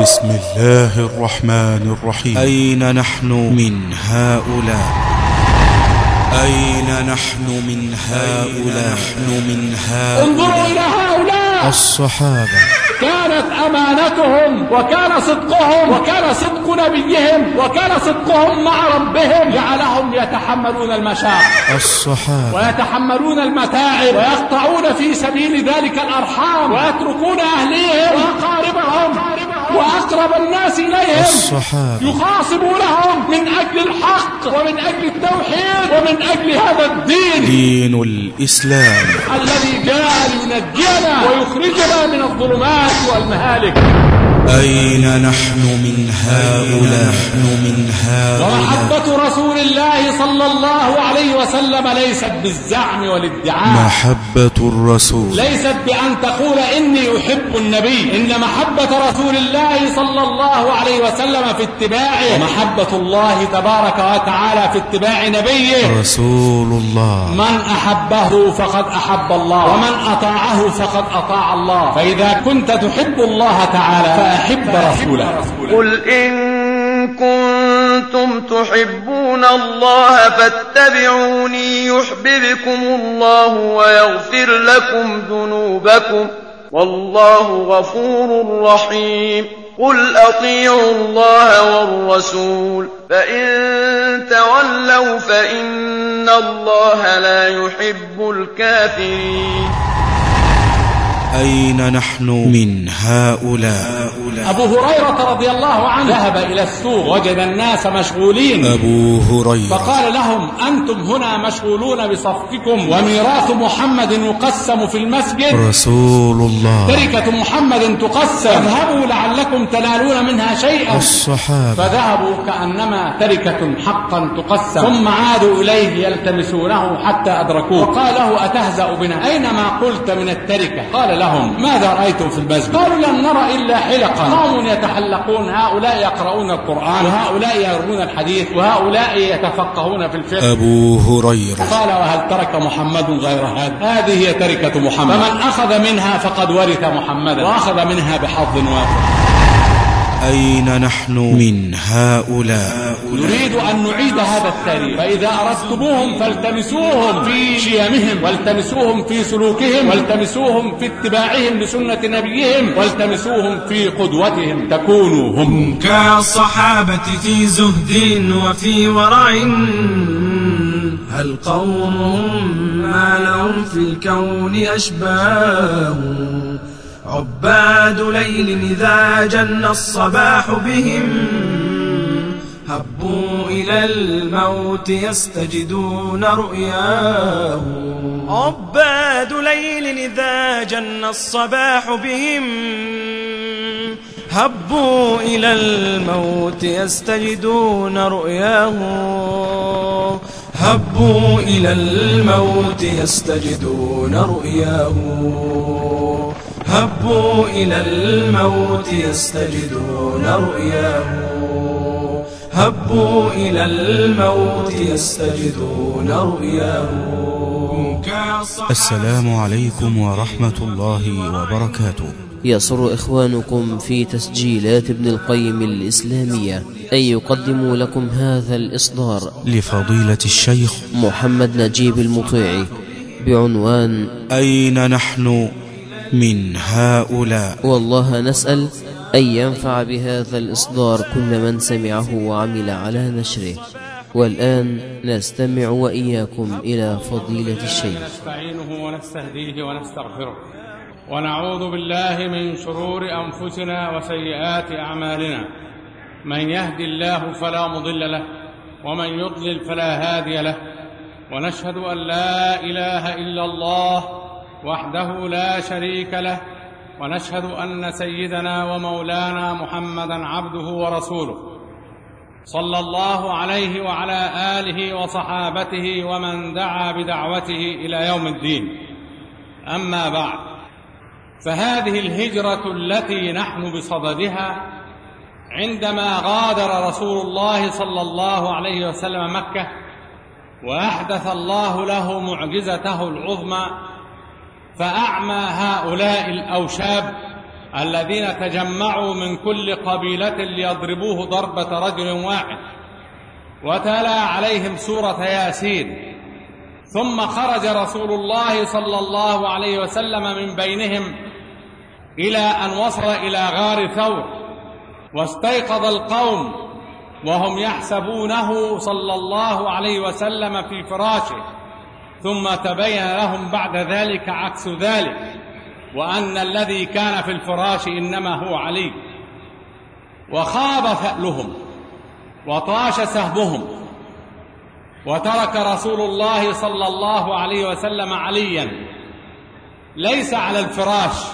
بسم الله الرحمن الرحيم. أين نحن؟ من هؤلاء. أين نحن من هؤلاء؟ نحن من انظروا إلى هؤلاء. الصحابة. كانت أمانتهم وكان صدقهم وكان صدق نبيهم وكان صدقهم مع ربهم. جعلهم يتحملون المشاق الصحابة. ويتحملون المتاعب. ويقطعون في سبيل ذلك الأرحام. ويتركون أهليهم. وأقاربهم. وأقرب الناس إليهم الصحابة. يخاصمونهم من أجل الحق ومن أجل التوحيد ومن أجل هذا الدين. دين الإسلام. الذي جاء لينجينا ويخرجنا من الظلمات والمهالك. أين نحن من هؤلاء؟ نحن من هؤلاء. ومحبة رسول الله صلى الله عليه وسلم ليست بالزعم والادعاء. محبة الرسول. ليست بأن تقول إني أحب النبي. إن محبة رسول الله صلى الله عليه وسلم في اتباعه. ومحبة الله تبارك وتعالى في اتباع نبيه. رسول الله. من أحبه فقد أحب الله. ومن أطاعه فقد أطاع الله. فإذا كنت تحب الله تعالى فأحب رسوله. قل إن كنتم تحبون الله فاتبعوني يحببكم الله ويغفر لكم ذنوبكم والله غفور رحيم. قل أطيعوا الله والرسول فإن تولوا فإن الله لا يحب الكافرين. أين نحن من هؤلاء؟ أبو هريرة رضي الله عنه ذهب إلى السوق وجد الناس مشغولين. أبو هريرة. فقال لهم أنتم هنا مشغولون بصفكم وميراث محمد يقسم في المسجد. رسول الله. تركة محمد تقسم. اذهبوا لعلكم تنالون منها شيئا. الصحابة. فذهبوا كأنما تركة حقا تقسم. ثم عادوا إليه يلتمسونه حتى أدركوه. وقال له أتهزأ بنا؟ أين ما قلت من التركة؟ قال لهم ماذا رأيتم في المسجد؟ قالوا لم نرى إلا حلقا قوم يتحلقون هؤلاء يقرؤون القرآن وهؤلاء يروون الحديث وهؤلاء يتفقهون في الفقه. أبو هريرة. قال وهل ترك محمد غير هذا؟ هذه هي تركة محمد. فمن أخذ منها فقد ورث محمدا وأخذ منها بحظ وافر أين نحن؟ من هؤلاء. نريد أن نعيد هذا التاريخ. فإذا أردتموهم فالتمسوهم في شيمهم والتمسوهم في سلوكهم والتمسوهم في اتباعهم لسنة نبيهم والتمسوهم في قدوتهم. تكونوا هم. كالصحابة في زهد وفي ورع هل قوم ما لهم في الكون أشباه؟ عباد ليل إذا جن الصباح بهم هبوا إلى الموت يستجدون رؤياه. عباد ليل إذا جن الصباح بهم هبوا إلى الموت يستجدون رؤياه. هبوا إلى الموت يستجدون رؤياه. هبوا إلى الموت يستجدون رؤياه. هبوا إلى الموت يستجدون رؤياه. السلام عليكم ورحمة الله وبركاته. يسر إخوانكم في تسجيلات ابن القيم الإسلامية أن يقدموا لكم هذا الإصدار. لفضيلة الشيخ محمد نجيب المطيعي بعنوان أين نحن؟ من هؤلاء. والله نسأل أن ينفع بهذا الإصدار كل من سمعه وعمل على نشره. والآن نستمع وإياكم إلى فضيلة الشيخ. نستعينه ونستهديه ونستغفره. ونعوذ بالله من شرور أنفسنا وسيئات أعمالنا. من يهدي الله فلا مضل له ومن يضلل فلا هادي له. ونشهد أن لا إله إلا الله وحده لا شريك له ونشهد أن سيدنا ومولانا محمدا عبده ورسوله. صلى الله عليه وعلى آله وصحابته ومن دعا بدعوته إلى يوم الدين. أما بعد فهذه الهجرة التي نحن بصددها عندما غادر رسول الله صلى الله عليه وسلم مكة وأحدث الله له معجزته العظمى فأعمى هؤلاء الأوشاب الذين تجمعوا من كل قبيلة ليضربوه ضربة رجل واحد. وتلا عليهم سورة ياسين. ثم خرج رسول الله صلى الله عليه وسلم من بينهم إلى أن وصل إلى غار ثور. واستيقظ القوم وهم يحسبونه صلى الله عليه وسلم في فراشه. ثم تبين لهم بعد ذلك عكس ذلك وأن الذي كان في الفراش إنما هو علي. وخاب فألهم وطاش سهمهم وترك رسول الله صلى الله عليه وسلم عليا. ليس على الفراش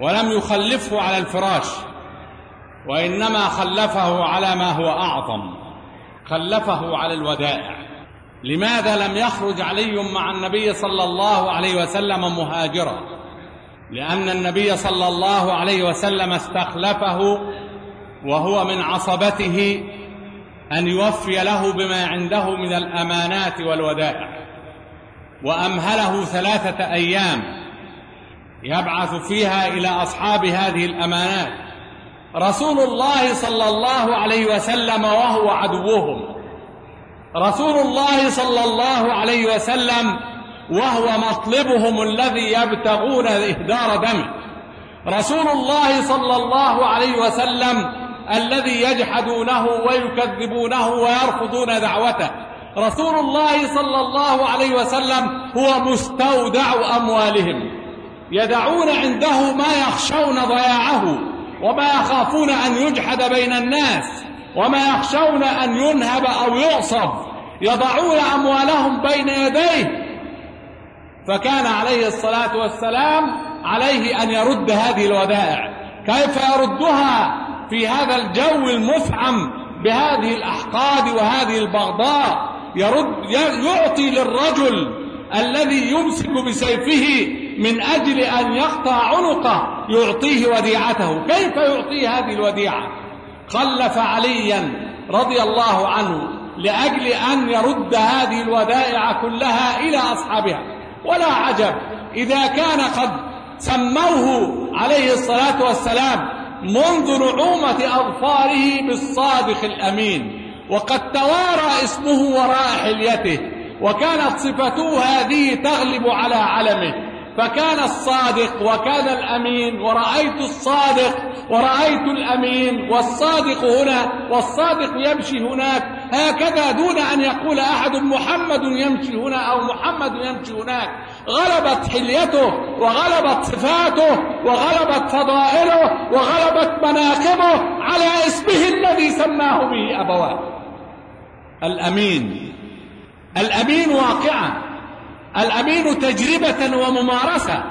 ولم يخلفه على الفراش وإنما خلفه على ما هو أعظم خلفه على الودائع. لماذا لم يخرج علي مع النبي صلى الله عليه وسلم مهاجرا؟ لأن النبي صلى الله عليه وسلم استخلفه وهو من عصبته أن يوفي له بما عنده من الأمانات والودائع. وأمهله ثلاثة أيام يبعث فيها إلى أصحاب هذه الأمانات. رسول الله صلى الله عليه وسلم وهو عدوهم. رسول الله صلى الله عليه وسلم وهو مطلبهم الذي يبتغون إهدار دمه. رسول الله صلى الله عليه وسلم الذي يجحدونه ويكذبونه ويرفضون دعوته. رسول الله صلى الله عليه وسلم هو مستودع أموالهم. يدعون عنده ما يخشون ضياعه وما يخافون أن يجحد بين الناس. وما يخشون أن ينهب أو يعصب. يضعون أموالهم بين يديه. فكان عليه الصلاة والسلام عليه أن يرد هذه الودائع. كيف يردها في هذا الجو المفعم بهذه الأحقاد وهذه البغضاء؟ يرد يعطي للرجل الذي يمسك بسيفه من أجل أن يقطع عنقه يعطيه وديعته. كيف يعطيه هذه الوديعة؟ خلف عليا رضي الله عنه لأجل أن يرد هذه الودائع كلها إلى أصحابها. ولا عجب إذا كان قد سموه عليه الصلاة والسلام منذ نعومة أظفاره بالصادق الأمين. وقد توارى اسمه وراء حليته وكانت صفته هذه تغلب على علمه. فكان الصادق وكان الأمين ورأيت الصادق ورأيت الأمين والصادق هنا والصادق يمشي هناك. هكذا دون أن يقول أحد محمد يمشي هنا أو محمد يمشي هناك. غلبت حليته وغلبت صفاته وغلبت فضائله وغلبت مناقبه على اسمه الذي سماه به أبواه. الأمين. الأمين واقعا. الأمين تجربة وممارسة.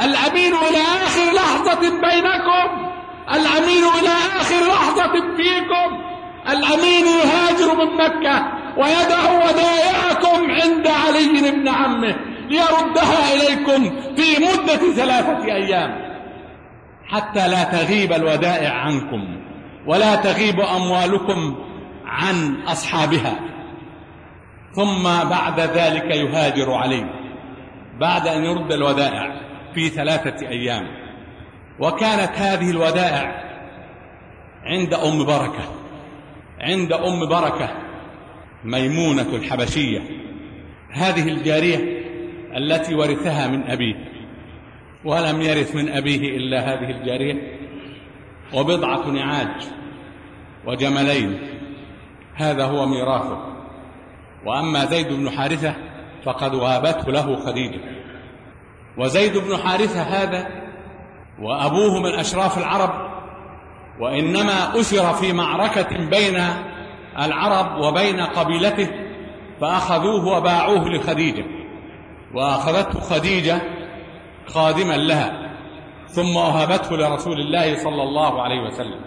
الأمين إلى آخر لحظة بينكم. الأمين إلى آخر لحظة فيكم. الأمين يهاجر من مكة ويدع ودائعكم عند علي بن عمه ليردها إليكم في مدة ثلاثة أيام. حتى لا تغيب الودائع عنكم ولا تغيب أموالكم عن أصحابها. ثم بعد ذلك يهاجر عليه بعد أن يرد الودائع في ثلاثة أيام. وكانت هذه الودائع عند أم بركة عند أم بركة ميمونة الحبشية. هذه الجارية التي ورثها من أبيه ولم يرث من أبيه إلا هذه الجارية. وبضعة نعاج وجملين هذا هو ميراثه. وأما زيد بن حارثة فقد وابته له خديجة. وزيد بن حارثة هذا وأبوه من أشراف العرب وإنما أسر في معركة بين العرب وبين قبيلته فأخذوه وباعوه لخديجة. وأخذته خديجة خادما لها ثم وهبته لرسول الله صلى الله عليه وسلم.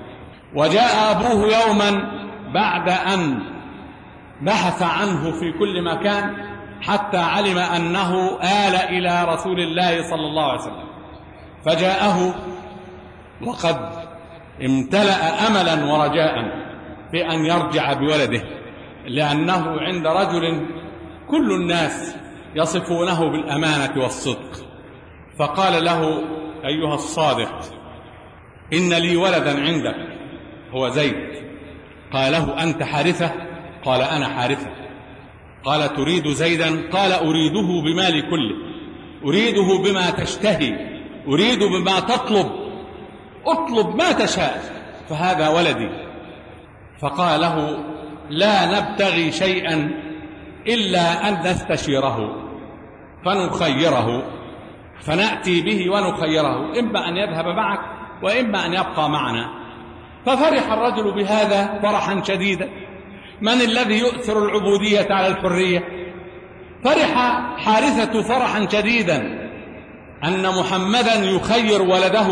وجاء أبوه يوما بعد أن بحث عنه في كل مكان حتى علم أنه آل إلى رسول الله صلى الله عليه وسلم. فجاءه وقد امتلأ أملا ورجاء في أن يرجع بولده لأنه عند رجل كل الناس يصفونه بالأمانة والصدق. فقال له أيها الصادق إن لي ولدا عندك هو زيد. قاله أنت حارثة؟ قال أنا حارثة. قال تريد زيدا؟ قال أريده بمالي كله. أريده بما تشتهي. أريد بما تطلب. اطلب ما تشاء. فهذا ولدي. فقال له لا نبتغي شيئا إلا أن نستشيره. فنخيره. فنأتي به ونخيره. إما أن يذهب معك وإما أن يبقى معنا. ففرح الرجل بهذا فرحا شديدا. من الذي يؤثر العبودية على الحرية؟ فرح حارثة فرحا شديدا أن محمدا يخير ولده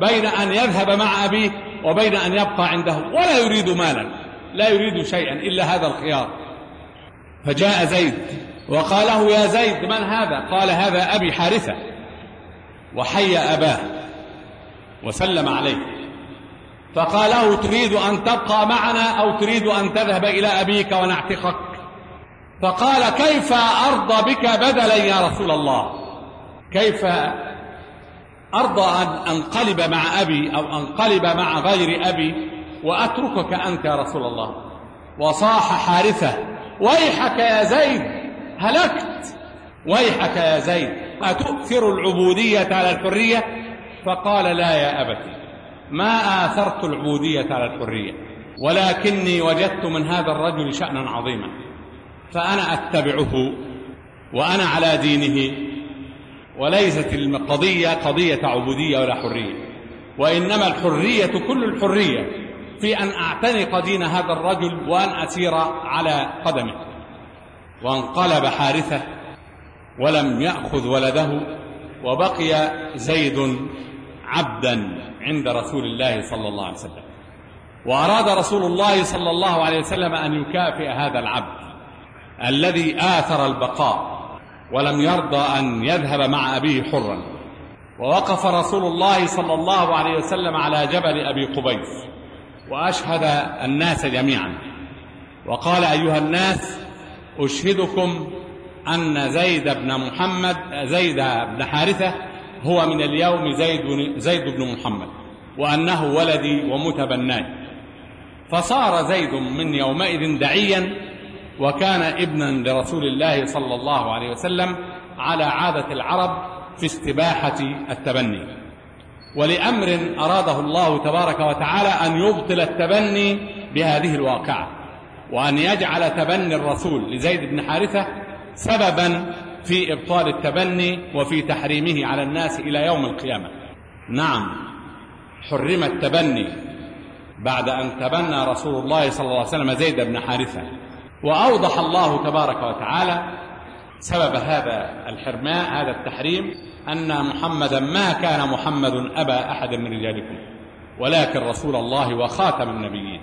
بين أن يذهب مع أبيه وبين أن يبقى عنده ولا يريد مالا لا يريد شيئا إلا هذا الخيار. فجاء زيد وقال له يا زيد من هذا؟ قال هذا أبي حارثة. وحي أباه وسلم عليه. فقال له تريد أن تبقى معنا أو تريد أن تذهب إلى أبيك ونعتقك؟ فقال كيف أرضى بك بدلا يا رسول الله؟ كيف أرضى أن أنقلب مع أبي أو أنقلب مع غير أبي وأتركك أنت يا رسول الله؟ وصاح حارثة ويحك يا زيد هلكت. ويحك يا زيد أتؤثر العبودية على الحرية؟ فقال لا يا أبتي. ما آثرت العبودية على الحرية ولكني وجدت من هذا الرجل شأنا عظيما فأنا أتبعه وأنا على دينه وليست القضية قضية عبودية ولا حرية وإنما الحرية كل الحرية في أن أعتنق دين هذا الرجل وأن أسير على قدمه وانقلب حارثة ولم يأخذ ولده وبقي زيد عبدا. عند رسول الله صلى الله عليه وسلم. وأراد رسول الله صلى الله عليه وسلم أن يكافئ هذا العبد الذي آثر البقاء ولم يرضى أن يذهب مع أبيه حرا. ووقف رسول الله صلى الله عليه وسلم على جبل أبي قبيس وأشهد الناس جميعا. وقال أيها الناس أشهدكم أن زيد بن محمد زيد بن حارثة هو من اليوم زيد زيد بن محمد وأنه ولدي ومتبناي. فصار زيد من يومئذ دعيا وكان ابنا لرسول الله صلى الله عليه وسلم على عادة العرب في استباحة التبني. ولأمر أراده الله تبارك وتعالى أن يبطل التبني بهذه الواقعة وأن يجعل تبني الرسول لزيد بن حارثة سببا في إبطال التبني وفي تحريمه على الناس إلى يوم القيامة. نعم حرم التبني بعد أن تبنى رسول الله صلى الله عليه وسلم زيد بن حارثة. وأوضح الله تبارك وتعالى سبب هذا الحرمان هذا التحريم أن محمدا ما كان محمد أبا أحد من رجالكم ولكن رسول الله وخاتم النبيين.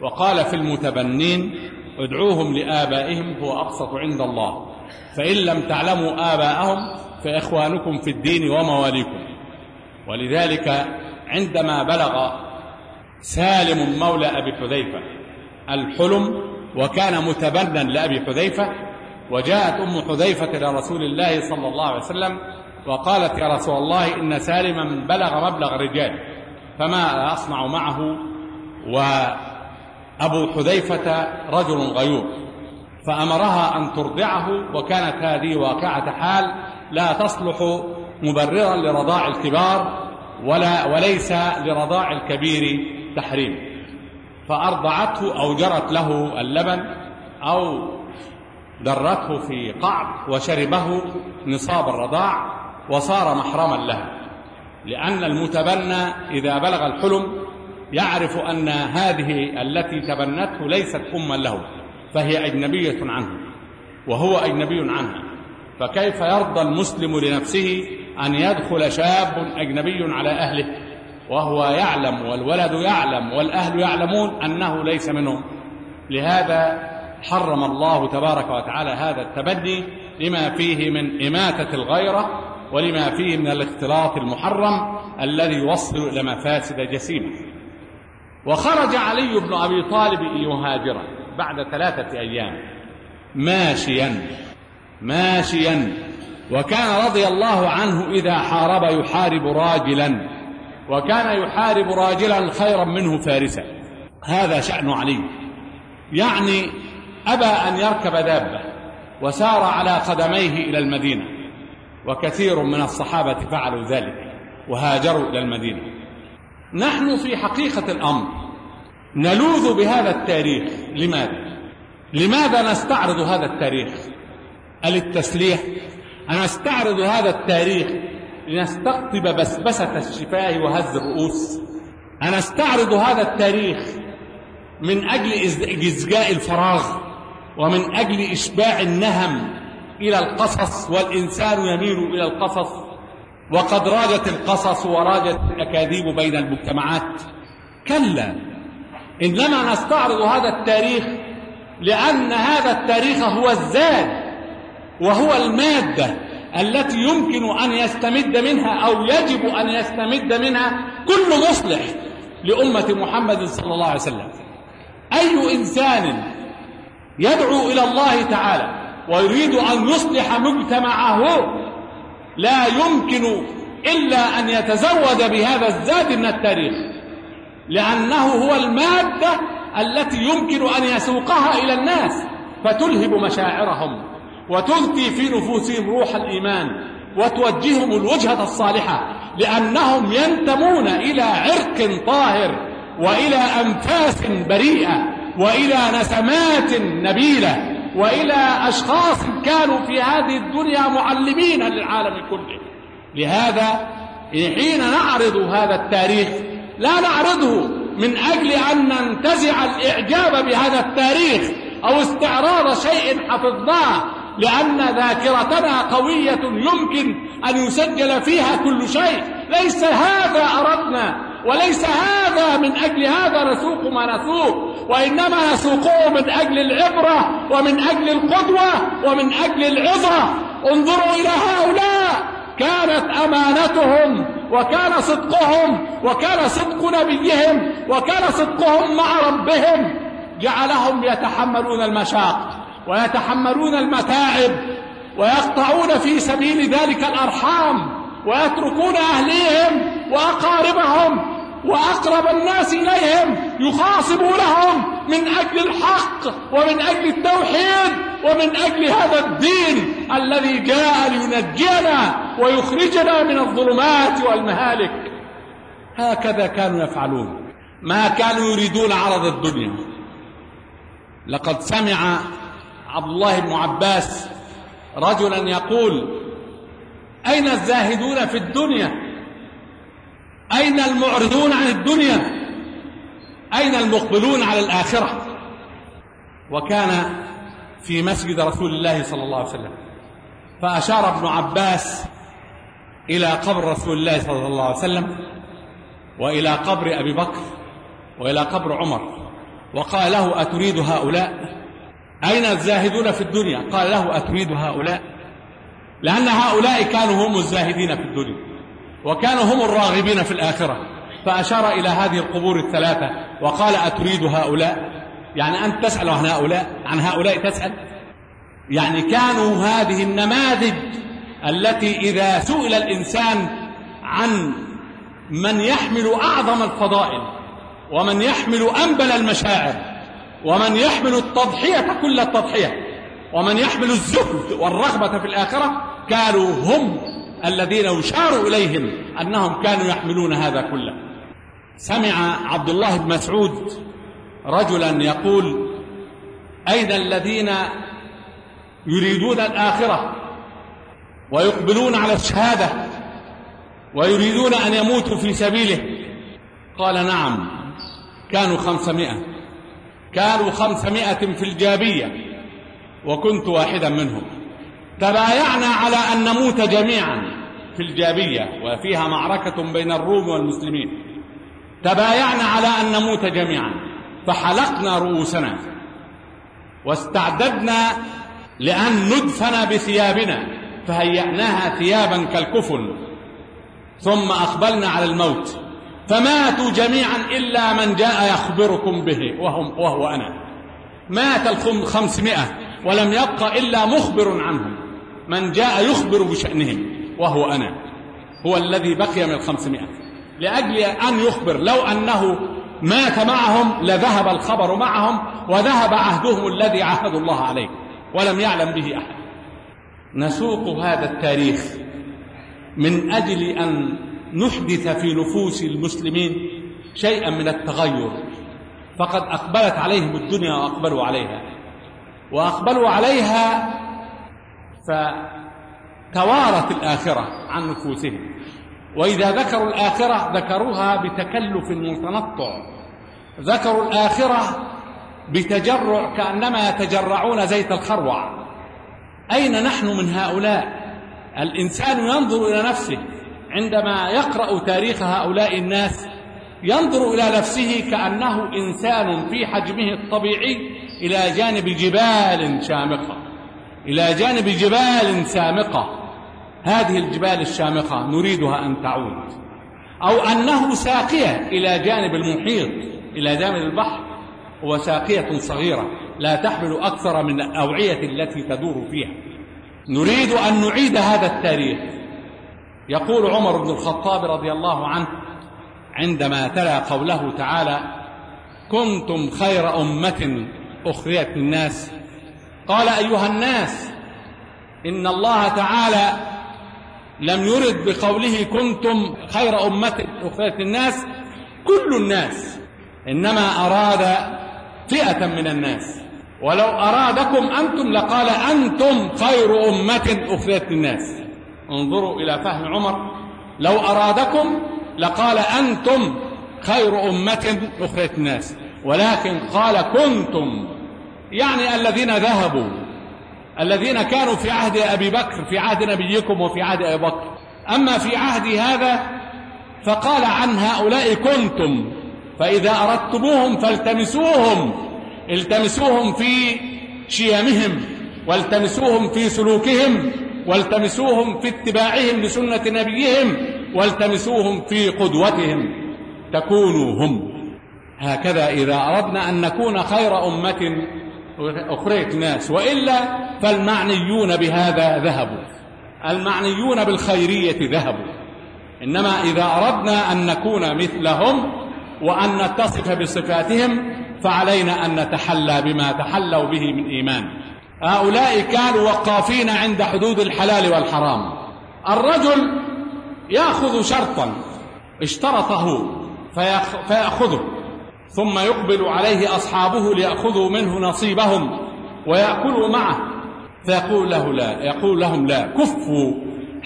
وقال في المتبنين ادعوهم لآبائهم هو أقسط عند الله. فإن لم تعلموا آباءهم فإخوانكم في الدين ومواليكم. ولذلك عندما بلغ سالم مولى أبي حذيفة الحلم وكان متبنا لأبي حذيفة وجاءت أم حذيفة إلى رسول الله صلى الله عليه وسلم وقالت يا رسول الله إن سالما بلغ مبلغ رجال فما أصنع معه؟ وأبو حذيفة رجل غيور. فأمرها أن ترضعه وكانت هذه واقعة حال لا تصلح مبررا لرضاع الكبار ولا وليس لرضاع الكبير تحريم. فأرضعته أو جرت له اللبن أو درته في قعب وشربه نصاب الرضاع وصار محرما له. لأن المتبنى إذا بلغ الحلم يعرف أن هذه التي تبنته ليست أما له. فهي أجنبية عنه وهو أجنبي عنها. فكيف يرضى المسلم لنفسه أن يدخل شاب أجنبي على أهله؟ وهو يعلم والولد يعلم والأهل يعلمون أنه ليس منهم. لهذا حرم الله تبارك وتعالى هذا التبني لما فيه من إماتة الغيرة ولما فيه من الاختلاط المحرم الذي يوصل إلى مفاسد جسيمة. وخرج علي بن أبي طالب يهاجرا بعد ثلاثة أيام. ماشيا ماشيا. وكان رضي الله عنه إذا حارب يحارب راجلا. وكان يحارب راجلا خيرا منه فارسا. هذا شأن علي. يعني أبى أن يركب دابة وسار على قدميه إلى المدينة. وكثير من الصحابة فعلوا ذلك وهاجروا إلى المدينة. نحن في حقيقة الأمر. نلوذ بهذا التاريخ. لماذا؟ لماذا نستعرض هذا التاريخ؟ التسليح. نستعرض هذا التاريخ لنستقطب بسبسة الشفاه وهز الرؤوس. أنستعرض هذا التاريخ من أجل إزجاء الفراغ ومن أجل إشباع النهم إلى القصص والإنسان يميل إلى القصص. وقد راجت القصص وراجت الأكاذيب بين المجتمعات. كلا. إنما نستعرض هذا التاريخ لأن هذا التاريخ هو الزاد وهو المادة التي يمكن أن يستمد منها أو يجب أن يستمد منها كل مصلح لأمة محمد صلى الله عليه وسلم. أي إنسان يدعو إلى الله تعالى ويريد أن يصلح مجتمعه لا يمكن إلا أن يتزود بهذا الزاد من التاريخ. لأنه هو المادة التي يمكن أن يسوقها إلى الناس فتلهب مشاعرهم وتلقي في نفوسهم روح الإيمان وتوجههم الوجهة الصالحة لأنهم ينتمون إلى عرق طاهر وإلى أنفاس بريئة وإلى نسمات نبيلة وإلى أشخاص كانوا في هذه الدنيا معلمين للعالم كله. لهذا حين نعرض هذا التاريخ لا نعرضه من أجل أن ننتزع الإعجاب بهذا التاريخ أو استعراض شيء حفظناه لأن ذاكرتنا قوية يمكن أن يسجل فيها كل شيء. ليس هذا أردنا وليس هذا من أجل هذا نسوق ما نسوق وإنما نسوقه من أجل العبرة ومن أجل القدوة ومن أجل العظة انظروا إلى هؤلاء كانت أمانتهم وكان صدقهم وكان صدق نبيهم وكان صدقهم مع ربهم. جعلهم يتحملون المشاق ويتحملون المتاعب ويقطعون في سبيل ذلك الأرحام ويتركون أهليهم وأقاربهم وأقرب الناس إليهم يخاصمونهم من أجل الحق ومن أجل التوحيد ومن أجل هذا الدين الذي جاء لينجينا ويخرجنا من الظلمات والمهالك. هكذا كانوا يفعلون. ما كانوا يريدون عرض الدنيا. لقد سمع عبد الله بن عباس رجلا يقول أين الزاهدون في الدنيا؟ أين المعرضون عن الدنيا؟ أين المقبلون على الآخرة؟ وكان في مسجد رسول الله صلى الله عليه وسلم. فأشار ابن عباس إلى قبر رسول الله صلى الله عليه وسلم وإلى قبر أبي بكر وإلى قبر عمر. وقال له أتريد هؤلاء؟ أين الزاهدون في الدنيا؟ قال له أتريد هؤلاء؟ لأن هؤلاء كانوا هم الزاهدين في الدنيا وكانوا هم الراغبين في الآخرة. فأشار إلى هذه القبور الثلاثة وقال أتريد هؤلاء؟ يعني أنت تسأل عن هؤلاء؟ عن هؤلاء تسأل؟ يعني كانوا هذه النماذج التي إذا سئل الإنسان عن من يحمل أعظم الفضائل ومن يحمل أنبل المشاعر ومن يحمل التضحية كل التضحية ومن يحمل الزهد والرغبة في الآخرة كانوا هم الذين يشار إليهم أنهم كانوا يحملون هذا كله. سمع عبد الله بن مسعود رجلا يقول أين الذين يريدون الآخرة؟ ويقبلون على الشهادة ويريدون أن يموتوا في سبيله. قال نعم كانوا خمسمائة. كانوا خمسمائة في الجابية وكنت واحدا منهم. تبايعنا على أن نموت جميعا في الجابية وفيها معركة بين الروم والمسلمين. تبايعنا على أن نموت جميعا فحلقنا رؤوسنا. واستعددنا لأن ندفن بثيابنا. فهيأناها ثيابا كالكفن ثم أقبلنا على الموت. فماتوا جميعا إلا من جاء يخبركم به وهم وهو أنا. مات الخمسمائة ولم يبق إلا مخبر عنهم. من جاء يخبر بشأنهم وهو أنا. هو الذي بقي من الخمسمائة. لأجل أن يخبر لو أنه مات معهم لذهب الخبر معهم وذهب عهدهم الذي عهدوا الله عليه ولم يعلم به أحد. نسوق هذا التاريخ من أجل أن نحدث في نفوس المسلمين شيئا من التغير. فقد أقبلت عليهم الدنيا وأقبلوا عليها. وأقبلوا عليها فتوارت الآخرة عن نفوسهم. وإذا ذكروا الآخرة ذكروها بتكلف متنطع. ذكروا الآخرة بتجرع كأنما يتجرعون زيت الخروع. أين نحن من هؤلاء؟ الإنسان ينظر إلى نفسه عندما يقرأ تاريخ هؤلاء الناس ينظر إلى نفسه كأنه إنسان في حجمه الطبيعي إلى جانب جبال شامخة إلى جانب جبال سامقة. هذه الجبال الشامخة نريدها أن تعود أو أنه ساقية إلى جانب المحيط إلى جانب البحر وساقية صغيرة. لا تحمل أكثر من الأوعية التي تدور فيها. نريد أن نعيد هذا التاريخ. يقول عمر بن الخطاب رضي الله عنه عندما تلا قوله تعالى كنتم خير أمة أخرجت للناس. قال أيها الناس إن الله تعالى لم يرد بقوله كنتم خير أمة أخرجت للناس كل الناس إنما أراد فئة من الناس. ولو أرادكم أنتم لقال أنتم خير أمة أخرجت للناس. انظروا إلى فهم عمر. لو أرادكم لقال أنتم خير أمة أخرجت الناس ولكن قال كنتم. يعني الذين ذهبوا الذين كانوا في عهد أبي بكر في عهد نبيكم وفي عهد أبي بكر. أما في عهد هذا فقال عن هؤلاء كنتم فإذا أردتموهم فالتمسوهم. التمسوهم في شيمهم والتمسوهم في سلوكهم والتمسوهم في اتباعهم لسنة نبيهم والتمسوهم في قدوتهم. تكونوا هم. هكذا إذا أردنا أن نكون خير أمة أخرجت الناس وإلا فالمعنيون بهذا ذهبوا. المعنيون بالخيرية ذهبوا. إنما إذا أردنا أن نكون مثلهم وأن نتصف بصفاتهم فعلينا أن نتحلى بما تحلوا به من إيمان. هؤلاء كانوا وقافين عند حدود الحلال والحرام. الرجل يأخذ شرطا اشترطه فيأخذه ثم يقبل عليه أصحابه ليأخذوا منه نصيبهم ويأكلوا معه. فيقول له لا يقول لهم لا كفوا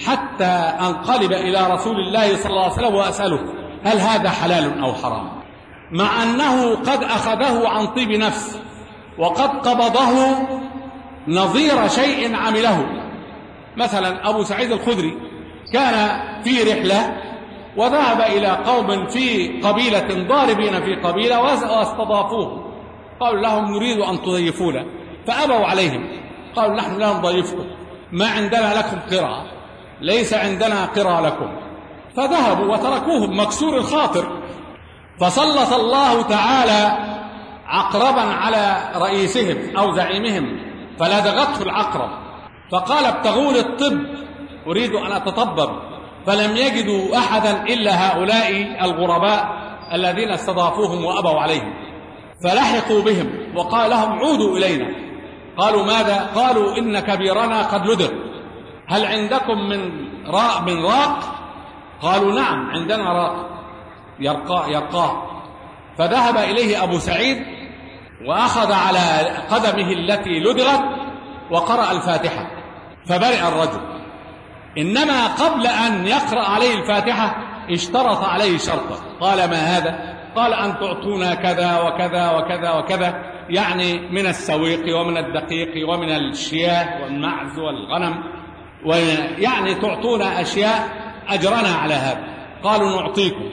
حتى أنقلب إلى رسول الله صلى الله عليه وسلم وأسأله هل هذا حلال أو حرام. مع أنه قد أخذه عن طيب نفس وقد قبضه نظير شيء عمله. مثلا أبو سعيد الخدري كان في رحلة وذهب إلى قوم في قبيلة ضاربين في قبيلة واستضافوه. قالوا لهم نريد أن تضيفونا. فأبوا عليهم. قالوا نحن لا نضيفكم. ما عندنا لكم قرى ليس عندنا قرى لكم. فذهبوا وتركوهم مكسور الخاطر. فسلط الله تعالى عقربا على رئيسهم أو زعيمهم فلدغته العقرب. فقال ابتغوا لي الطب أريد أن أتطبب. فلم يجدوا أحدا إلا هؤلاء الغرباء الذين استضافوهم وأبوا عليهم. فلحقوا بهم وقال لهم عودوا إلينا. قالوا ماذا؟ قالوا إن كبيرنا قد لدغ. هل عندكم من من راق؟ قالوا نعم عندنا راق. يرقاه يرقاه فذهب إليه أبو سعيد وأخذ على قدمه التي لدغت وقرأ الفاتحة. فبرئ الرجل. إنما قبل أن يقرأ عليه الفاتحة اشترط عليه شرطا قال ما هذا؟ قال أن تعطونا كذا وكذا وكذا وكذا. يعني من السويق ومن الدقيق ومن الشياه والمعز والغنم. ويعني تعطونا أشياء أجرنا على هذا. قالوا نعطيكم.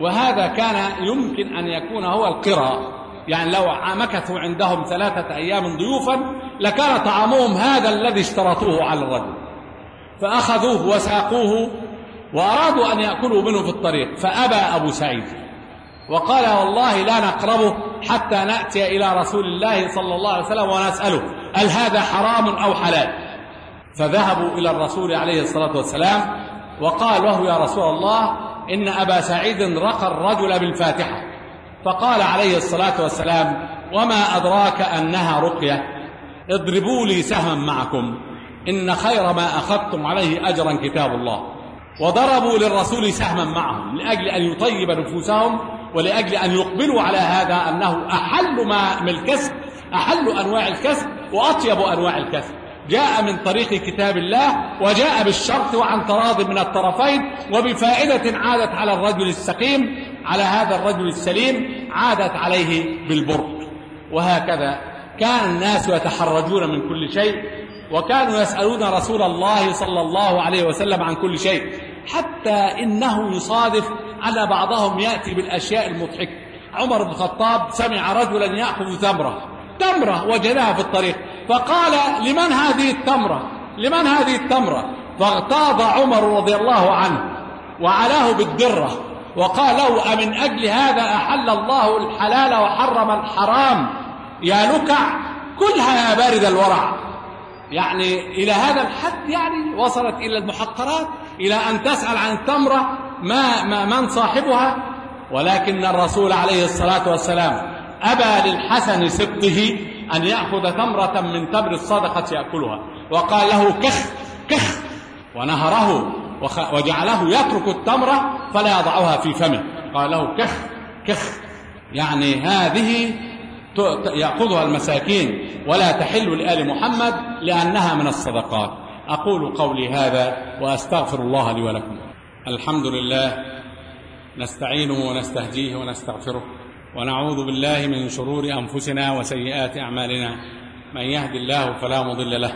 وهذا كان يمكن أن يكون هو القرى يعني لو مكثوا عندهم ثلاثة أيام ضيوفا لكان طعامهم هذا الذي اشترطوه على الرجل. فأخذوه وساقوه وأرادوا أن يأكلوا منه في الطريق. فأبى أبو سعيد وقال والله لا نقربه حتى نأتي إلى رسول الله صلى الله عليه وسلم ونسأله هل هذا حرام أو حلال. فذهبوا إلى الرسول عليه الصلاة والسلام وقال له يا رسول الله إن أبا سعيد رقى الرجل بالفاتحة فقال عليه الصلاة والسلام وما أدراك أنها رقية؟ اضربوا لي سهما معكم إن خير ما أخذتم عليه أجرا كتاب الله. وضربوا للرسول سهما معهم لأجل أن يطيب نفوسهم ولأجل أن يقبلوا على هذا أنه أحل ما من الكسب أحل أنواع الكسب وأطيب أنواع الكسب. جاء من طريق كتاب الله وجاء بالشرط وعن تراض من الطرفين وبفائدة عادت على الرجل السقيم على هذا الرجل السليم عادت عليه بالبر. وهكذا كان الناس يتحرجون من كل شيء وكانوا يسألون رسول الله صلى الله عليه وسلم عن كل شيء حتى إنه يصادف أن بعضهم يأتي بالأشياء المضحكة. عمر بن الخطاب سمع رجلا يأخذ تمرة تمرة وجدها في الطريق. فقال لمن هذه التمرة؟ لمن هذه التمرة؟ فاغتاظ عمر رضي الله عنه وعلاه بالدرة وقال له أمن أجل هذا أحل الله الحلال وحرم الحرام؟ يا لكع كلها يا بارد الورع. يعني إلى هذا الحد يعني وصلت إلى المحقرات إلى أن تسأل عن التمرة ما, ما من صاحبها؟ ولكن الرسول عليه الصلاة والسلام أبى للحسن سبطه أن يأخذ تمرة من تمر الصدقة يأكلها. وقال له كخ كخ. ونهره وجعله يترك التمرة فلا يضعها في فمه. قال له كخ كخ. يعني هذه يأخذها المساكين ولا تحل لآل محمد لأنها من الصدقات. أقول قولي هذا وأستغفر الله لي ولكم. الحمد لله. نستعينه ونستهديه ونستغفره. ونعوذ بالله من شرور أنفسنا وسيئات أعمالنا. من يهد الله فلا مضل له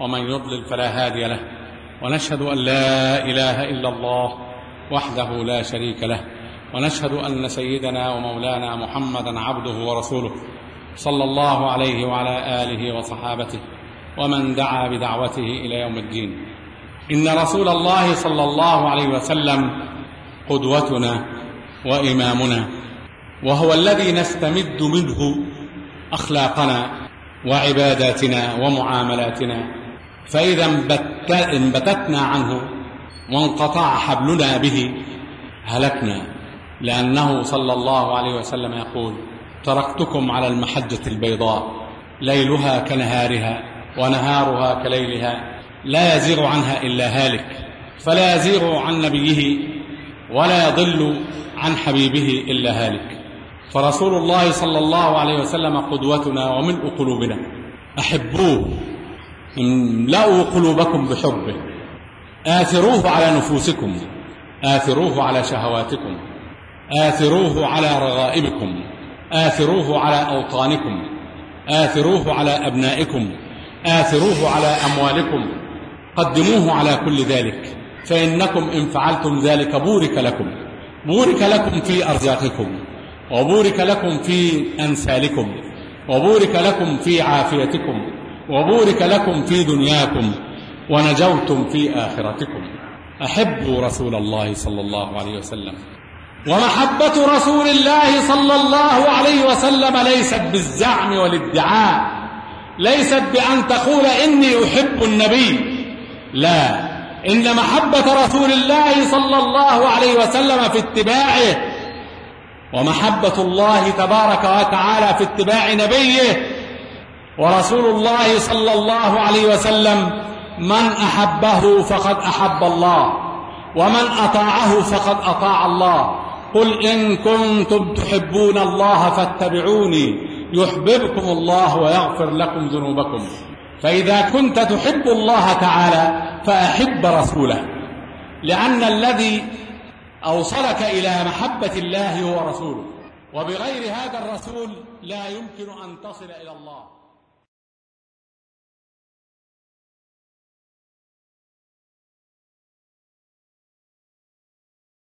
ومن يضلل فلا هادي له. ونشهد أن لا إله إلا الله وحده لا شريك له. ونشهد أن سيدنا ومولانا محمدا عبده ورسوله صلى الله عليه وعلى آله وصحابته ومن دعا بدعوته إلى يوم الدين. إن رسول الله صلى الله عليه وسلم قدوتنا وإمامنا وهو الذي نستمد منه أخلاقنا وعباداتنا ومعاملاتنا. فإذا انبتتنا عنه وانقطع حبلنا به هلكنا. لأنه صلى الله عليه وسلم يقول تركتكم على المحجة البيضاء ليلها كنهارها ونهارها كليلها لا يزيغ عنها إلا هالك فلا يزيغ عن نبيه ولا يضل عن حبيبه إلا هالك. فرسول الله صلى الله عليه وسلم قدوتنا وملء قلوبنا. أحبوه. املأوا قلوبكم بحبه. آثروه على نفوسكم. آثروه على شهواتكم. آثروه على رغائبكم. آثروه على أوطانكم. آثروه على أبنائكم. آثروه على أموالكم. قدموه على كل ذلك. فإنكم إن فعلتم ذلك بورك لكم. بورك لكم في أرزاقكم. وبورك لكم في أنسالكم وبورك لكم في عافيتكم وبورك لكم في دنياكم ونجوتم في آخرتكم. أحبوا رسول الله صلى الله عليه وسلم. ومحبة رسول الله صلى الله عليه وسلم ليست بالزعم والادعاء ليست بأن تقول إني أحب النبي. لا إن محبة رسول الله صلى الله عليه وسلم في اتباعه ومحبة الله تبارك وتعالى في اتباع نبيه ورسول الله صلى الله عليه وسلم من أحبه فقد أحب الله ومن أطاعه فقد أطاع الله قل إن كنتم تحبون الله فاتبعوني يحببكم الله ويغفر لكم ذنوبكم فإذا كنت تحب الله تعالى فأحب رسوله لأن الذي أوصلك إلى محبة الله هو رسوله وبغير هذا الرسول لا يمكن أن تصل إلى الله.